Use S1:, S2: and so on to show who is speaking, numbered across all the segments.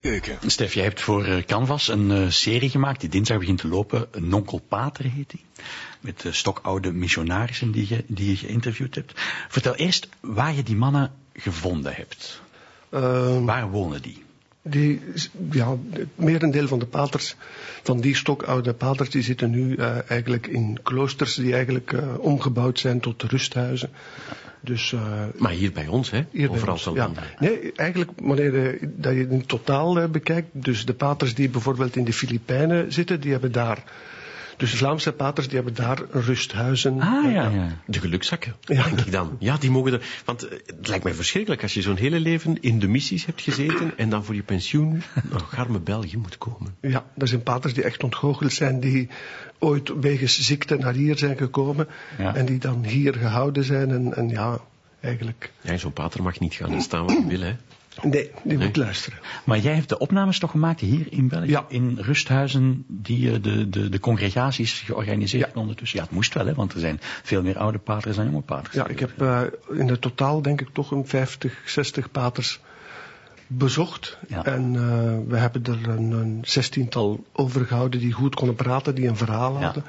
S1: Keuken.
S2: Stef, jij hebt voor eh, Canvas een uh, serie gemaakt die dinsdag begint te lopen. Nonkel Pater heet die. Met uh, stokoude missionarissen die je, die je geïnterviewd hebt. Vertel eerst waar je die mannen gevonden hebt.
S3: Uh,
S2: waar wonen die?
S3: Die, ja, het merendeel van de paters, van die stokoude paters, die zitten nu uh, eigenlijk in kloosters die eigenlijk uh, omgebouwd zijn tot rusthuizen. Dus, uh,
S1: maar hier bij ons, hè?
S3: Hier
S1: Overal
S3: ons, ja. Nee, eigenlijk wanneer dat je het in totaal bekijkt, dus de paters die bijvoorbeeld in de Filipijnen zitten, die hebben daar dus de Vlaamse paters die hebben daar rusthuizen.
S2: Ah, ja, ja.
S1: De gelukzakken, ja. denk ik dan. Ja, die mogen er... Want het lijkt mij verschrikkelijk als je zo'n hele leven in de missies hebt gezeten en dan voor je pensioen naar arme België moet komen.
S3: Ja, er zijn paters die echt ontgoocheld zijn, die ooit wegens ziekte naar hier zijn gekomen ja. en die dan hier gehouden zijn en, en ja, eigenlijk...
S1: Ja, zo'n pater mag niet gaan staan wat hij wil, hè.
S3: Nee, die nee. moet luisteren.
S2: Maar jij hebt de opnames toch gemaakt hier in België?
S3: Ja.
S2: In rusthuizen die de, de, de congregaties georganiseerd ja. ondertussen. Ja, het moest wel, hè, want er zijn veel meer oude paters dan jonge paters.
S3: Ja, ik heb uh, in het totaal denk ik toch een 50, 60 paters bezocht.
S2: Ja.
S3: En uh, we hebben er een, een zestiental overgehouden die goed konden praten, die een verhaal hadden.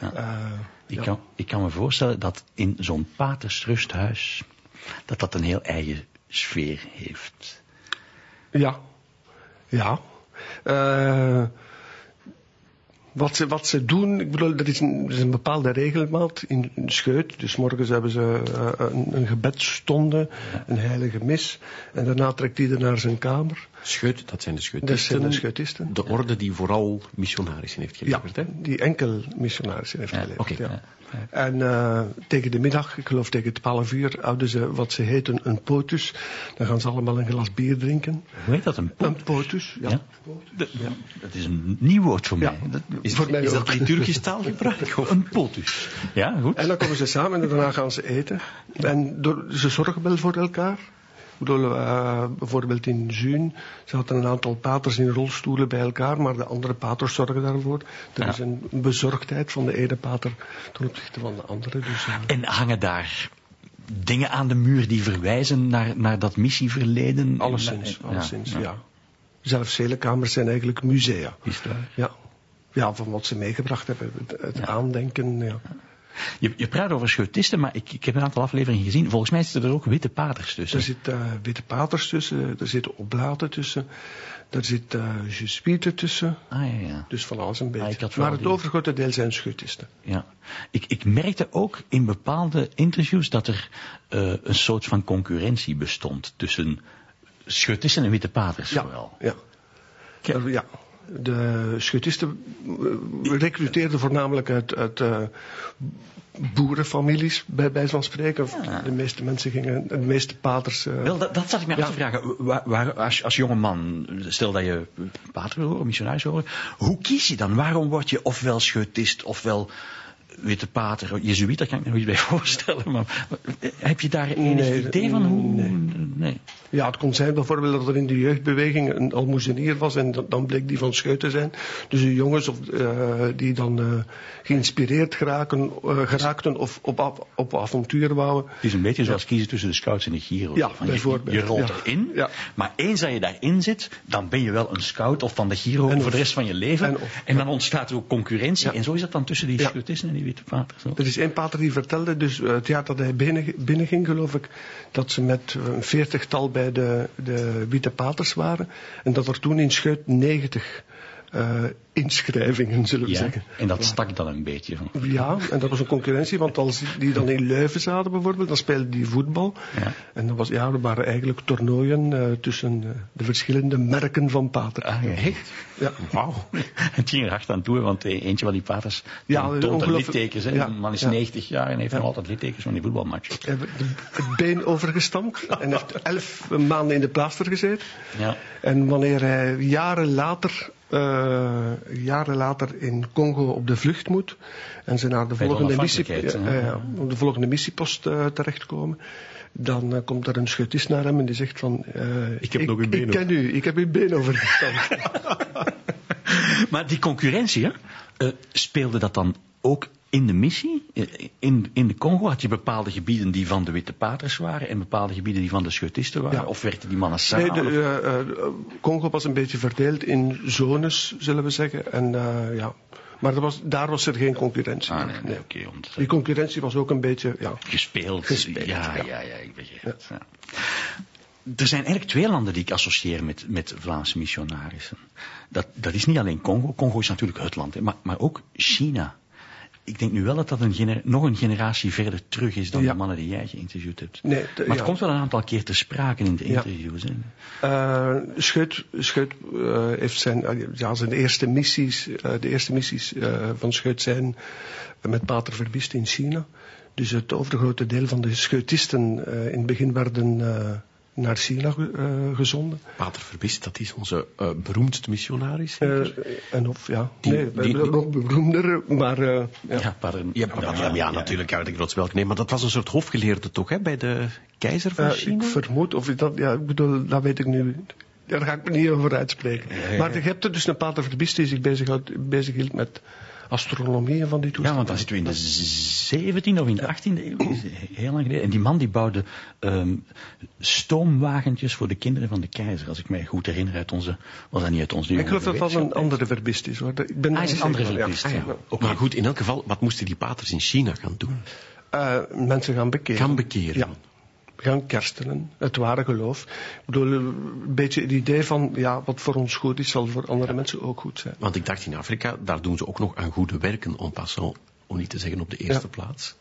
S2: Ja.
S3: Uh,
S2: ik, kan, ik kan me voorstellen dat in zo'n patersrusthuis, dat dat een heel eigen sfeer heeft.
S3: Ja, ja. Uh, wat, ze, wat ze doen, ik bedoel, dat is een, dat is een bepaalde regelmaat in, in scheut. Dus morgens hebben ze uh, een, een gebedsstonde, een heilige mis. En daarna trekt ieder naar zijn kamer.
S1: Scheut, dat zijn de scheutisten.
S3: Dat zijn de.
S1: De orde die vooral missionarissen heeft geleverd,
S3: ja,
S1: hè?
S3: die enkel missionarissen heeft
S2: Ja,
S3: geleverd.
S1: oké.
S3: ja.
S2: Ja.
S3: En uh, tegen de middag, ik geloof tegen 12 uur, houden ze wat ze heten een potus. Dan gaan ze allemaal een glas bier drinken.
S2: Hoe heet dat? Een pot?
S3: Een potus, ja.
S2: Ja? De- Dat is een nieuw woord voor mij.
S3: Ja.
S2: Dat,
S1: Is,
S3: Voor mij
S1: is dat liturgisch taalgebruik?
S2: Een potus. Ja, goed.
S3: En dan komen ze samen en daarna gaan ze eten. En door, ze zorgen wel voor elkaar. Bedoel, uh, bijvoorbeeld in Zuun zaten een aantal paters in rolstoelen bij elkaar, maar de andere paters zorgen daarvoor. Er
S2: Ja.
S3: is een bezorgdheid van de ene pater ten opzichte van de andere. Dus, uh,
S2: En hangen daar dingen aan de muur die verwijzen naar, naar dat missieverleden?
S3: alleszins, alleszins,
S2: ja.
S3: ja. Zelfs zelenkamers zijn eigenlijk musea.
S2: Is waar?
S3: Ja. Ja, van wat ze meegebracht hebben. Het, het aandenken, ja.
S2: Je, je praat over scheutisten, maar ik, ik heb een aantal afleveringen gezien. Volgens mij zitten er ook witte paters tussen.
S3: Er zitten uh, witte paters tussen, er zitten oblaten tussen, er zit uh, jesuiten tussen.
S2: Ah, ja, ja.
S3: Dus van alles een beetje.
S2: ik had
S3: maar het
S2: die-
S3: overgrote deel zijn schutisten.
S2: ja. Ik, ik merkte ook in bepaalde interviews dat er eh, een soort van concurrentie bestond tussen scheutisten en witte paters
S3: Ja,
S2: vooral.
S3: ja. Ja. De schutisten uh, recruteerden voornamelijk uit, uit uh, boerenfamilies, bij wijze van spreken.
S2: Ja.
S3: De meeste mensen gingen, de meeste paters... uh,
S2: Wel, dat, dat zat ik me af te vragen. Waar, waar, als, als jonge man, stel dat je pater wil horen, missionaris wil horen, hoe kies je dan? Waarom word je ofwel scheutist, ofwel witte pater, jezuïet, daar kan ik me nog iets bij voorstellen. Maar heb je daar enig
S3: Nee,
S2: idee van hoe...
S3: nee.
S2: nee.
S3: Ja, het kon zijn bijvoorbeeld dat er in de jeugdbeweging een almoezenier was en dat- dan bleek die van Scheut te zijn. Dus de jongens of, uh, die dan uh, geïnspireerd geraken, uh, geraakten of op, op, avontuur wouden.
S2: Het is een beetje zoals kiezen tussen de scouts en de Giro.
S3: Ja,
S2: Van
S3: bijvoorbeeld,
S2: je rolt
S3: ja.
S2: erin,
S3: Ja.
S2: maar eens dat je daarin zit, dan ben je wel een scout of van de Giro
S3: En
S2: voor
S3: of-
S2: de rest van je leven. En, dan ontstaat er ook concurrentie. En zo is dat dan tussen die
S3: Ja.
S2: en die witte.
S3: Er is één pater die vertelde, dus uh, het jaar dat hij binnen, binnenging, geloof ik, dat ze met uh, een veertigtal bij de, de witte paters waren. En dat er toen in Scheut 90 uh, inschrijvingen, zullen we
S2: Ja,
S3: zeggen.
S2: en dat stak dan een beetje van.
S3: Ja, en dat was een concurrentie, want als die dan in Leuven zaten bijvoorbeeld, dan speelden die voetbal.
S2: Ja.
S3: En dat was, ja, er waren eigenlijk toernooien uh, tussen uh, de verschillende merken van pater.
S2: Ah, echt?
S3: Ja.
S2: Wauw. Het ging er hard aan toe, want eh, eentje van die paters
S3: Ja,
S2: toont littekens. Hè.
S3: Ja,
S2: man is
S3: ja.
S2: 90 jaar en heeft nog altijd littekens van die voetbalmatch.
S3: Hij heeft de- het been overgestampt en heeft elf maanden in de plaaster gezeten.
S2: Ja.
S3: En wanneer hij jaren later, uh, jaren later in Congo op de vlucht moet en ze naar de
S2: Bij
S3: volgende, missie, uh, uh, op de volgende missiepost uh, terechtkomen, dan uh, komt er een schutist naar hem en die zegt van... Uh,
S1: Ik heb nog uw been
S3: Ik ken u, ik heb uw been overgestampt.
S2: Maar die concurrentie, hè, eh, speelde dat dan ook in de missie, eh, in, in de Congo, had je bepaalde gebieden die van de Witte Paters waren en bepaalde gebieden die van de Scheutisten waren?
S3: Ja.
S2: Of werkten die mannen samen?
S3: Nee, de, eh, eh, Congo was een beetje verdeeld in zones, zullen we zeggen. En, ja. Maar was, daar was er geen concurrentie.
S2: ah, nee, nee, want,
S3: Die concurrentie was ook een beetje, ja.
S2: gespeeld.
S3: Gespeeld,
S2: ja, ja,
S3: ja.
S2: ja, ik begrijp het. Ja. Er zijn eigenlijk twee landen die ik associeer met, met Vlaamse missionarissen. Dat, dat is niet alleen Congo. Congo is natuurlijk het land, maar, maar ook China. Ik denk nu wel dat dat een nog een generatie verder terug is dan
S3: Ja.
S2: de mannen die jij geïnterviewd hebt.
S3: Nee, de-
S2: maar het
S3: ja.
S2: komt wel een aantal keer te sprake in de
S3: Ja.
S2: interviews. Hè.
S3: Eh, Scheut, Scheut eh, heeft zijn, eh, ja, zijn eerste missies, de eerste missies van Scheut zijn met Pater Verbist in China. Dus het overgrote deel van de Scheutisten eh, in het begin werden naar ge- eh, gezonden.
S1: Pater Verbist, dat is onze eh, beroemdste missionaris. Zeker?
S3: en of, ja,
S1: Die-
S3: nee,
S1: die-
S3: nog beroemder, maar
S2: Ja,
S3: ja.
S1: ja, ja, ja, natuurlijk, uit de grootspelk. Nee, maar dat was een soort hofgeleerde toch, hè, bij de keizer van China?
S3: ik vermoed, of ik dat, ja, ik bedoel, dat weet ik nu. Daar ga ik me niet over uitspreken. Maar je hebt er dus een Pater Verbist die zich bezighoudt- bezighield met astronomie en van die
S2: Ja,
S3: toestanden.
S2: want dan zitten we in de 17e of in de 18e eeuw. Dat is heel lang geleden. En die man die bouwde ehm, stoomwagentjes voor de kinderen van de keizer. Als ik mij goed herinner uit onze... Was dat niet uit onze
S3: ik geloof dat dat een andere verbist is. Hoor. Ik ben
S2: Ah, is een andere verbist,
S1: ja. Maar goed, in elk geval, wat moesten die paters in China gaan doen?
S3: Eh, mensen gaan bekeren.
S1: Gaan bekeren.
S3: Ja. Gaan kerstenen, het ware geloof. Ik bedoel, een beetje het idee van, ja, wat voor ons goed is, zal voor andere mensen ook goed zijn.
S1: Want ik dacht in Afrika, daar doen ze ook nog aan goede werken, en passant, om niet te zeggen op de eerste
S3: Ja.
S1: plaats.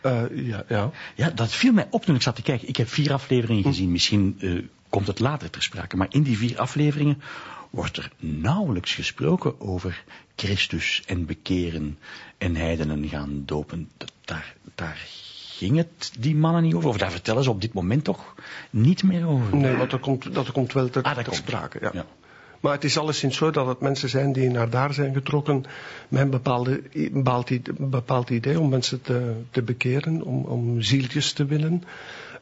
S3: Eh, ja, ja.
S2: Ja, dat viel mij op toen ik zat te kijken. Ik heb vier afleveringen gezien. Misschien eh, komt het later ter sprake. Maar in die vier afleveringen wordt er nauwelijks gesproken over Christus en bekeren en heidenen gaan dopen. Dat, daar, daar ging het die mannen niet over. Of daar vertellen ze op dit moment toch niet meer over.
S3: Nee, want dat komt, dat komt wel ter,
S2: Ah, dat
S3: ter
S2: komt.
S3: sprake. Ja.
S2: Ja.
S3: Maar het is alleszins zo dat het mensen zijn die naar daar zijn getrokken met een, bepaalde, bepaald, idee om mensen te, te bekeren, om, om zieltjes te winnen.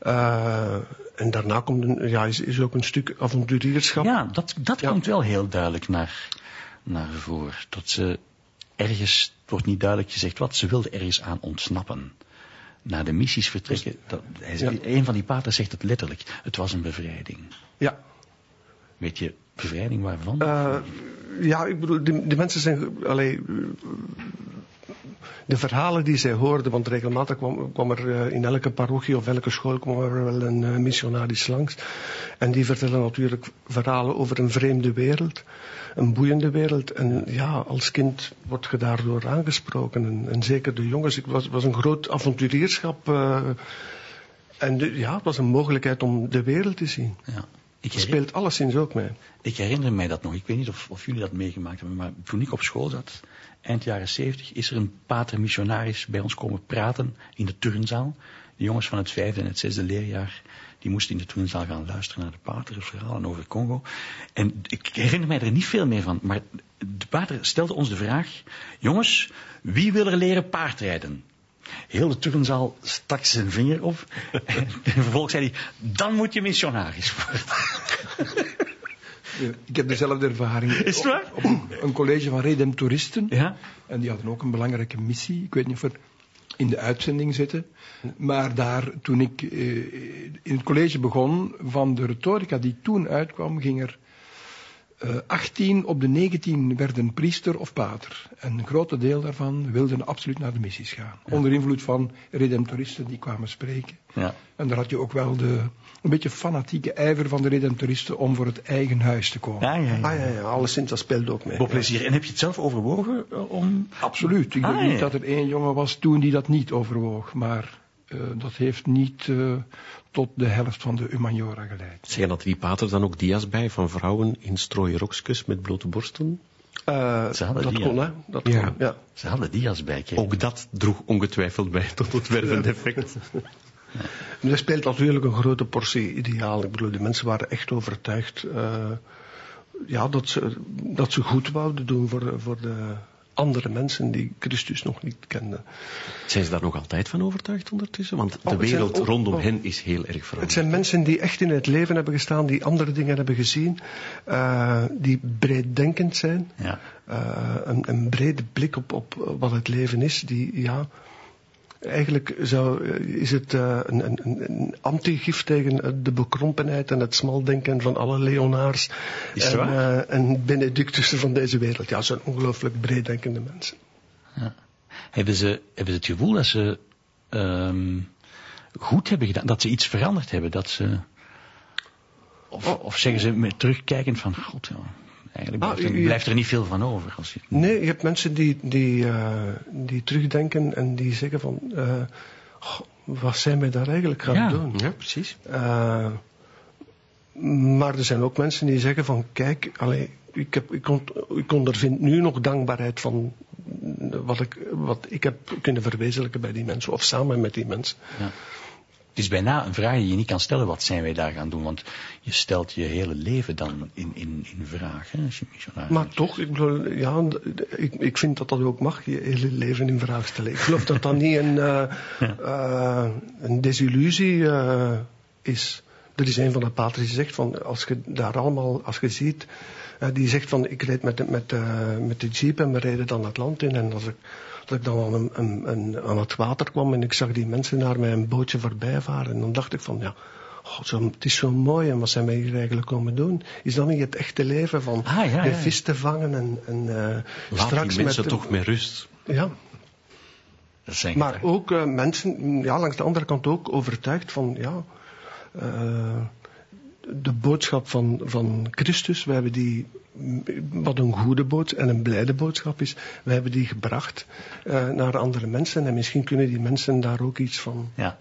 S3: Eh, en daarna komt een, ja, is, is ook een stuk avonturierschap.
S2: Ja, dat, dat
S3: Ja.
S2: komt wel heel duidelijk naar, naar voren. Dat ze ergens, het wordt niet duidelijk gezegd wat, ze wilden ergens aan ontsnappen. Naar de missies vertrekken. Dat, hij,
S3: Ja.
S2: Een van die paters zegt het letterlijk. Het was een bevrijding.
S3: Ja.
S2: Weet je, bevrijding waarvan?
S3: Eh, ja, ik bedoel, de, de mensen zijn. ge- Allee, eh, de verhalen die zij hoorden, want regelmatig kwam, er eh, in elke parochie of elke school kwam er wel een eh, missionaris langs. En die vertellen natuurlijk verhalen over een vreemde wereld, een boeiende wereld. En ja, als kind word je daardoor aangesproken. En, en zeker de jongens, het was, was een groot avonturierschap. eh, en ja, het was een mogelijkheid om de wereld te zien.
S2: ja. Ik, herinner,
S3: speelt alleszins ook mee.
S2: ik herinner mij dat nog. Ik weet niet of, of jullie dat meegemaakt hebben, maar toen ik op school zat, eind jaren 70, is er een pater missionaris bij ons komen praten in de turnzaal. De jongens van het vijfde en het zesde leerjaar, die moesten in de turnzaal gaan luisteren naar de pater, verhalen over Congo. En ik herinner mij er niet veel meer van, maar de pater stelde ons de vraag, jongens, wie wil er leren paardrijden? Heel de turnzaal stak zijn vinger op. En vervolgens zei hij, dan moet je missionaris worden.
S4: Ik heb dezelfde ervaring.
S2: Is het waar?
S4: Op, op een college van redemptoristen.
S2: Ja?
S4: En die hadden ook een belangrijke missie. Ik weet niet of we in de uitzending zitten. Maar daar, toen ik eh, in het college begon, van de retorica die toen uitkwam, ging er 18 op de 19 werden priester of pater. En een grote deel daarvan wilden absoluut naar de missies gaan. Onder invloed van redemptoristen die kwamen spreken.
S2: Ja.
S4: En daar had je ook wel de, een beetje fanatieke ijver van de redemptoristen om voor het eigen huis te komen.
S2: Ja, ja, ja.
S3: Ah ja, ja, alleszins, dat speelt ook mee.
S2: Voor plezier. En heb je het zelf overwogen eh, om...
S4: Absoluut. Ik denk
S2: Ah,
S4: niet
S2: ja.
S4: dat er één jongen was toen die dat niet overwoog. Maar eh, dat heeft niet eh, tot de helft van de humaniora geleid.
S1: Zeggen dat die paters dan ook dia's bij van vrouwen in strooien rokskes met blote borsten?
S3: Eh,
S2: Ze hadden
S3: dat
S2: die,
S3: kon,
S2: ja.
S3: hè? Dat
S1: Ja.
S3: kon, ja.
S2: Ze hadden dia's bij.
S1: Ook dat droeg ongetwijfeld bij tot het wervende effect.
S3: Maar Er speelt natuurlijk een grote portie ideaal. Ik bedoel, de mensen waren echt overtuigd eh, ja, dat, ze, dat ze goed wouden doen voor, de- voor de andere mensen die Christus nog niet kenden.
S1: Zijn ze daar nog altijd van overtuigd ondertussen? Want de
S3: Oh, het zijn
S1: wereld
S3: ook-
S1: rondom
S3: oh.
S1: hen is heel erg
S3: Het
S1: veranderd.
S3: zijn mensen die echt in het leven hebben gestaan, die andere dingen hebben gezien, eh, die breeddenkend zijn,
S2: Ja.
S3: eh, een, een brede blik op, op wat het leven is, die ja. Eigenlijk zou, eh, is het eh, een, een, een- antigif tegen eh, de bekrompenheid en het smaldenken van alle Leonaars en, en Benedictussen van deze wereld. Ja, ze zijn ongelooflijk breeddenkende mensen.
S2: Hebben ze, hebben ze het gevoel dat ze ehm, goed hebben gedaan, dat ze iets veranderd hebben, dat ze... Of, of zeggen ze met terugkijkend van, god ja, eigenlijk
S3: Ah,
S2: blijft er,
S3: u- u-
S2: blijft er niet veel van over. Als je,
S3: Nee, je hebt mensen die, die, eh, die terugdenken en die zeggen van, eh, goh, wat zijn wij daar eigenlijk gaan
S2: Ja.
S3: doen?
S1: Ja, precies.
S3: Eh, maar er zijn ook mensen die zeggen van, kijk, allee, ik, heb, ik, ont, ik ondervind nu nog dankbaarheid van wat ik, wat ik heb kunnen verwezenlijken bij die mensen, of samen met die mensen.
S2: Ja. Het is bijna een vraag die je niet kan stellen, wat zijn wij daar gaan doen? Want je stelt je hele leven dan in, in, in vraag, hè, als je missionaris
S3: Maar toch, ik, bedoel, ja, ik, ik vind dat dat ook mag, je hele leven in vraag stellen. Ik geloof dat dat niet een, eh, eh, een desillusie eh, is. Er is een van de paters die zegt van, als je daar allemaal, als je ziet, eh, die zegt van, ik reed met, de- met, eh, met de jeep en we reden dan het land in en als ik, als ik dan aan, een, een, een- aan het water kwam en ik zag die mensen naar mij een bootje voorbij varen, dan dacht ik van, ja, God, zo, het is zo mooi en wat zijn wij hier eigenlijk komen doen? Is dat niet het echte leven van
S2: Ah, ja,
S3: de
S2: ja.
S3: vis te vangen en, en eh,
S1: Laat
S3: straks
S1: die mensen
S3: met...
S1: toch met rust.
S3: Ja,
S2: Dat zijn
S3: maar ook eh, mensen, ja, langs de andere kant ook overtuigd van, ja, de boodschap van, van Christus, we hebben die, wat een goede boodschap en een blijde boodschap is, we hebben die gebracht eh, naar andere mensen en misschien kunnen die mensen daar ook iets van.
S2: Ja.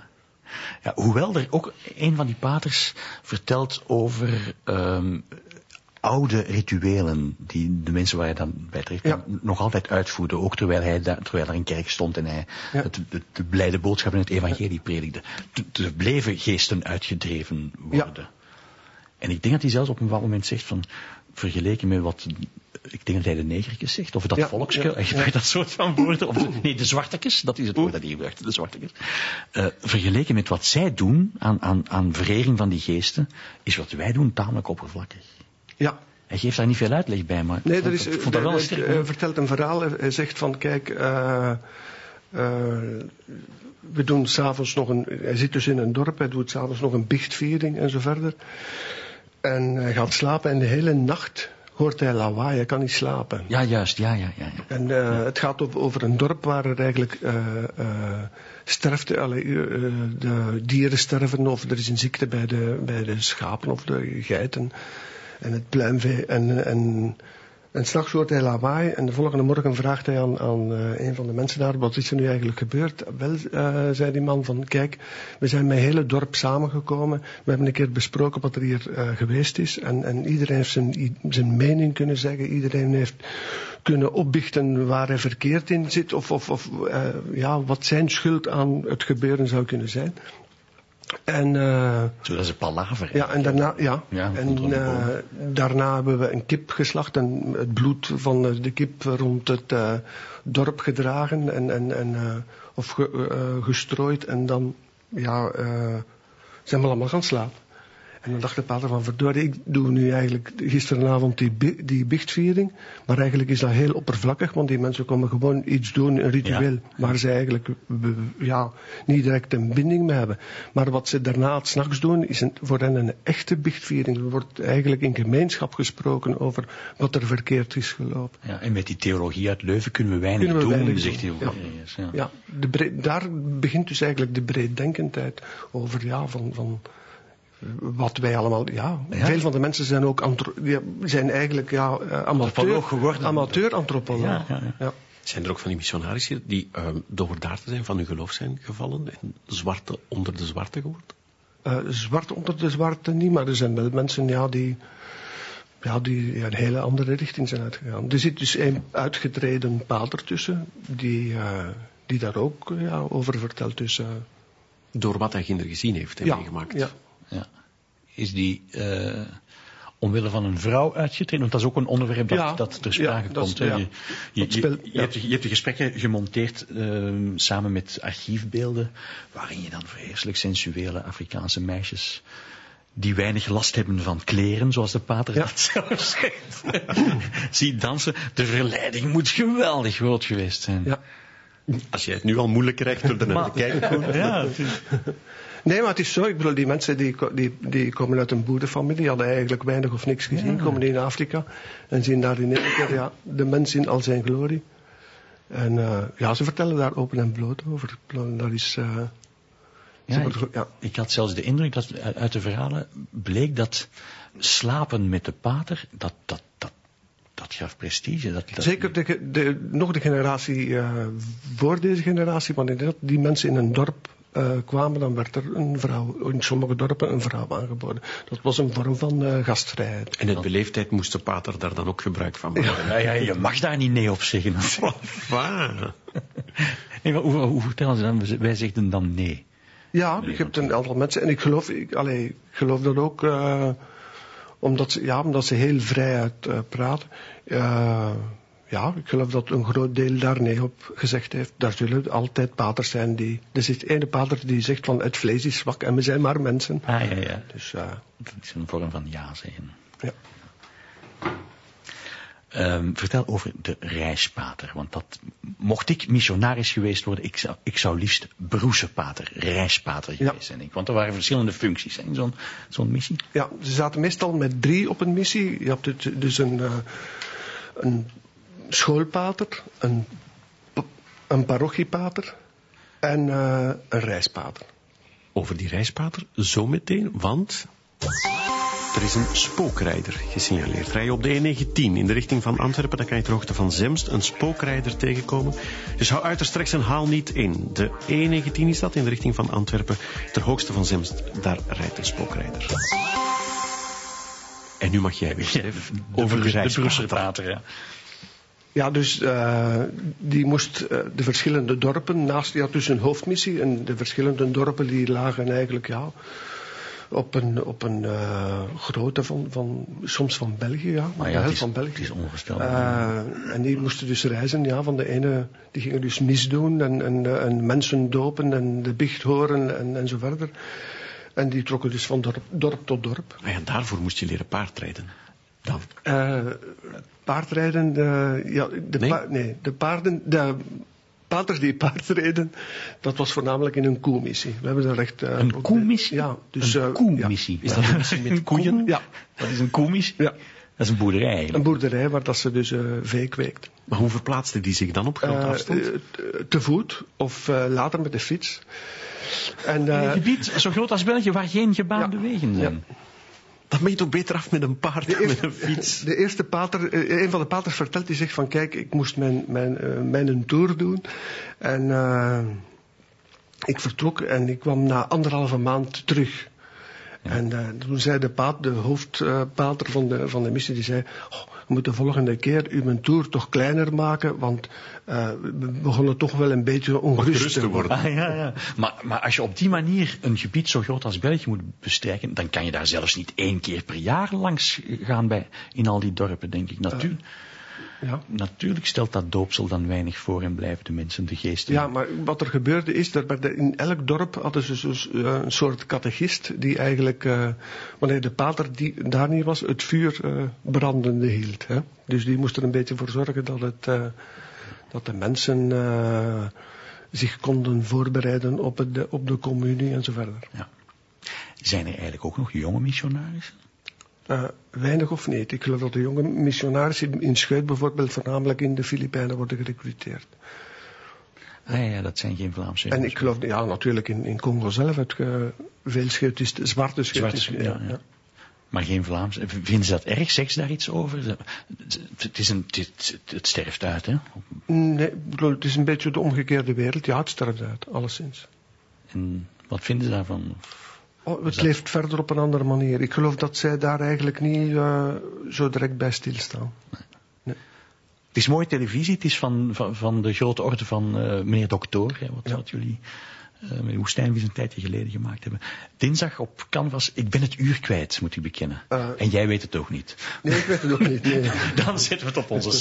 S2: ja. Hoewel er ook een van die paters vertelt over ehm, oude rituelen die de mensen waar hij dan bij terecht kwam nog altijd uitvoerden. Ook terwijl hij daar, terwijl er in kerk stond en hij
S3: Ja.
S2: het, de, de blijde boodschap in het evangelie predikte. Er- bleven geesten uitgedreven worden. En ik denk dat hij zelfs op een bepaald moment zegt van, vergeleken met wat, ik denk dat hij de negertjes zegt, of dat
S3: Ja,
S2: volksje,
S3: ja,
S2: dat soort van woorden, of de- nee, de zwartekes, dat is het woord dat hij gebruikt, de zwartekes. Eh, vergeleken met wat zij doen aan, aan, aan verering van die geesten, is wat wij doen tamelijk oppervlakkig.
S3: Ja,
S2: Hij geeft daar niet veel uitleg bij, maar
S3: Nee, dat
S2: vond,
S3: is,
S2: ik vond dat wel een
S3: hij-
S2: sterk.
S3: hij vertelt een verhaal. Hij- Hij zegt van, kijk, eh, eh, we doen s'avonds nog een... Hij zit dus in een dorp, hij doet s'avonds nog een biechtviering en zo verder. En hij gaat slapen en de hele nacht hoort hij lawaai, hij kan niet slapen.
S2: Ja, juist, ja, ja, ja. ja.
S3: En eh, het gaat over, een dorp waar er eigenlijk eh eh sterfte, allee, eh, eh, de dieren sterven of er is een ziekte bij de, bij de schapen of de geiten en het pluimvee. En, en, en s'nachts hoort hij lawaai en de volgende morgen vraagt hij aan, aan eh, een van de mensen daar, wat is er nu eigenlijk gebeurd? Wel, eh, zei die man van, kijk, we zijn met het hele dorp samengekomen, we hebben een keer besproken wat er hier eh, geweest is en, en iedereen heeft zijn, zijn mening kunnen zeggen, iedereen heeft kunnen opbichten waar hij verkeerd in zit of, of, of ja, wat zijn schuld aan het gebeuren zou kunnen zijn. En, eh,
S2: Zo, dat is een palaver.
S3: ja, en daarna, ja.
S2: Ja,
S3: en eh, daarna hebben we een kip geslacht en het bloed van eh, de kip rond het dorp gedragen en, en, en, of ge- gestrooid. En dan ja, zijn we allemaal gaan slapen. En dan dacht de pater van verdorie, ik doe nu eigenlijk gisteravond die, die bichtviering. Maar eigenlijk is dat heel oppervlakkig, want die mensen komen gewoon iets doen, een ritueel.
S2: Ja.
S3: Waar ze eigenlijk ja, niet direct een binding mee hebben. Maar wat ze daarna het s'nachts doen, is een, voor hen een echte bichtviering. Er wordt eigenlijk in gemeenschap gesproken over wat er verkeerd is gelopen.
S2: Ja, en met die theologie uit Leuven kunnen we weinig
S3: Kunnen we
S2: doen,
S3: weinig
S2: zegt hij ook.
S3: ja.
S2: Ja.
S3: Ja, de breed- daar begint dus eigenlijk de breeddenkendheid over ja, van, van wat wij allemaal, ja,
S2: Ja.
S3: veel van de mensen zijn ook zijn eigenlijk ja, eh, amateur,
S2: Antropoloog geworden.
S3: amateur-antropoloog.
S2: Ja, ja, ja.
S3: Ja.
S1: Zijn er ook van die missionarissen die ehm, door daar te zijn van hun geloof zijn gevallen en zwarte onder de zwarte geworden?
S3: Eh, zwart onder de zwarte niet, maar er zijn wel mensen ja, die, ja, die ja, een hele andere richting zijn uitgegaan. Er zit dus een uitgetreden pater tussen, die, eh, die daar ook ja, over vertelt. Dus, eh,
S1: Door wat hij kinderen gezien heeft en
S3: ja,
S1: meegemaakt.
S3: ja.
S2: Ja. Is die, eh, omwille van een vrouw uitgetreden? Want dat is ook een onderwerp dat,
S3: Ja,
S2: dat ter sprake komt.
S3: ja.
S2: Je, je,
S3: Dat
S2: je- hebt, je hebt de gesprekken gemonteerd eh, samen met archiefbeelden, waarin je dan vreselijk sensuele Afrikaanse meisjes die weinig last hebben van kleren, zoals de pater
S3: Ja.
S2: dat zelf zegt. Zie dansen. De verleiding moet geweldig groot geweest zijn.
S3: Ja.
S1: Als jij het nu al moeilijk krijgt door er naar te kijken.
S2: Ja, het is-
S3: Nee, maar het is zo. Ik bedoel, die mensen die, die, die komen uit een boerenfamilie, die hadden eigenlijk weinig of niks gezien, komen die in Afrika en zien daar in één keer ja, de mens in al zijn glorie. En eh, ja, ze vertellen daar open en bloot over. Dat is... eh,
S2: Ja, ik,
S3: ja.
S2: had zelfs de indruk dat uit- uit de verhalen bleek dat slapen met de pater, dat, dat, dat, dat gaf prestige. Dat, dat-
S3: Zeker de, de, nog de generatie eh, voor deze generatie, wanneer dat die mensen in een dorp eh, kwamen, dan werd er een vrouw, in sommige dorpen een vrouw aangeboden. Dat was een vorm van eh, gastvrijheid.
S1: En uit beleefdheid moest de pater daar dan ook gebruik van maken.
S2: Ja, ja, je mag daar niet nee op zeggen.
S1: Waar?
S2: Nee, maar hoe, hoe vertellen ze dan? Wij zegden dan nee.
S3: Ja, je hebt een aantal mensen. En ik geloof, ik, allee, ik geloof dat ook, eh, omdat, ze, ja, omdat ze heel vrij uit eh, praten. Ja, ik geloof dat een groot deel daar nee op gezegd heeft. Daar zullen altijd paters zijn die... Er zit ene pater die zegt van het vlees is zwak en we zijn maar mensen.
S2: Ah, ja, ja.
S3: Dus eh,
S2: Dat is een vorm van ja zeggen.
S3: ja.
S2: Ehm, vertel over de reispater. Want dat, mocht ik missionaris geweest worden, ik zou, ik zou liefst broesepater, reispater
S3: Ja.
S2: geweest zijn. ik. Want er waren verschillende functies in zo'n zo'n missie.
S3: Ja, ze zaten meestal met drie op een missie. Je had het- dus een, eh, een schoolpater, een, een parochiepater en eh, een reispater.
S1: Over die reispater zo meteen, want er is een spookrijder gesignaleerd. Rij je op de E19 in de richting van Antwerpen, dan kan je ter hoogte van Zemst een spookrijder tegenkomen. Dus hou uiterst rechts en haal niet in. De E19 is dat, in de richting van Antwerpen, ter hoogste van Zemst, daar rijdt een spookrijder. En nu mag jij weer, Stef, over de
S2: de ja.
S3: Ja, dus eh, die moest eh, de verschillende dorpen, naast die had dus een hoofdmissie en de verschillende dorpen die lagen eigenlijk ja, op een, op een eh, grootte van, van, soms van België, ja, maar de
S2: ja, het
S3: helft
S2: is,
S3: van België.
S2: het is onvoorstelbaar.
S3: Eh, en die moesten dus reizen, ja, van de ene, die gingen dus misdoen en, en, en mensen dopen en de biecht horen en, en zo verder. En die trokken dus van dorp, dorp tot dorp.
S1: Maar ja, daarvoor moest je leren paardrijden. Dan.
S3: Eh, paardrijden, eh, ja, de,
S1: Nee?
S3: pa- nee, de paarden, de paters die paardrijden, dat was voornamelijk in een koemissie. We hebben daar echt... eh,
S2: Een koemissie?
S3: Ja, dus...
S2: een
S3: eh,
S2: koemissie.
S1: Is dat een missie met koeien?
S3: Ja,
S2: Dat is een koemissie?
S3: ja,
S2: Dat is een boerderij
S3: een boerderij waar dat ze dus eh, vee kweekt.
S1: Maar hoe verplaatste die zich dan op grote afstand?
S3: eh, te- voet of eh, later met de fiets. En, eh,
S2: In een gebied zo groot als België waar geen gebaande
S3: Ja.
S2: wegen zijn.
S1: Dan ben je toch beter af met een paard dan met een fiets?
S3: De eerste pater, eh, een van de paters vertelt, die zegt van kijk, ik moest mijn, mijn, eh, mijn tour doen. En eh, ik vertrok en ik kwam na anderhalve maand terug. En toen zei de, paat, de hoofdpater van, de, van de missie, die zei, "Oh, we moeten de volgende keer uw tour toch kleiner maken, want eh, we begonnen toch wel een beetje ongerust
S1: gerust te worden.
S2: Ah, ja, ja. Maar, maar als je op die manier een gebied zo groot als België moet bestrijken, dan kan je daar zelfs niet één keer per jaar langs gaan bij, in al die dorpen, denk ik. Natuur,
S3: Ja.
S2: Natuurlijk stelt dat doopsel dan weinig voor en blijven de mensen de geesten.
S3: Ja, maar wat er gebeurde is, dat in elk dorp hadden ze dus, eh, een soort catechist die eigenlijk, eh, wanneer de pater die daar niet was, het vuur eh, brandende hield. Hè? Dus die moest er een beetje voor zorgen dat, het, dat de mensen zich konden voorbereiden op, het, op de communie en zo verder.
S2: Zijn er eigenlijk ook nog jonge missionarissen?
S3: Eh, weinig of niet. Ik geloof dat de jonge missionarissen in, Schuit bijvoorbeeld voornamelijk in de Filipijnen worden gerecruiteerd.
S2: Ah, ja, dat zijn geen Vlaamse
S3: En ik geloof, ja, natuurlijk in, in Congo zelf, het, ge- veel scheutisten, zwarte scheutisten.
S2: Zwarte, ja, ja. Maar geen Vlaams. Vinden ze dat erg? Zeggen ze daar iets over? Het, is een, het, het sterft uit, hè?
S3: Nee, het is een beetje de omgekeerde wereld. Ja, het sterft uit, alleszins.
S2: En wat vinden ze daarvan?
S3: Oh, het leeft verder op een andere manier. Ik geloof dat zij daar eigenlijk niet eh, zo direct bij stilstaan.
S2: Het is mooie televisie. Het is van, van, van de grote orde van eh, meneer Doctor, hè, wat,
S3: Ja.
S2: wat jullie Uh, met Woestijnvis een tijdje geleden gemaakt hebben. Dinsdag op Canvas, ik ben het uur kwijt, moet ik bekennen. Uh, en jij weet het ook niet.
S3: Nee, ik weet het ook niet. Nee.
S2: Dan zetten we het op onze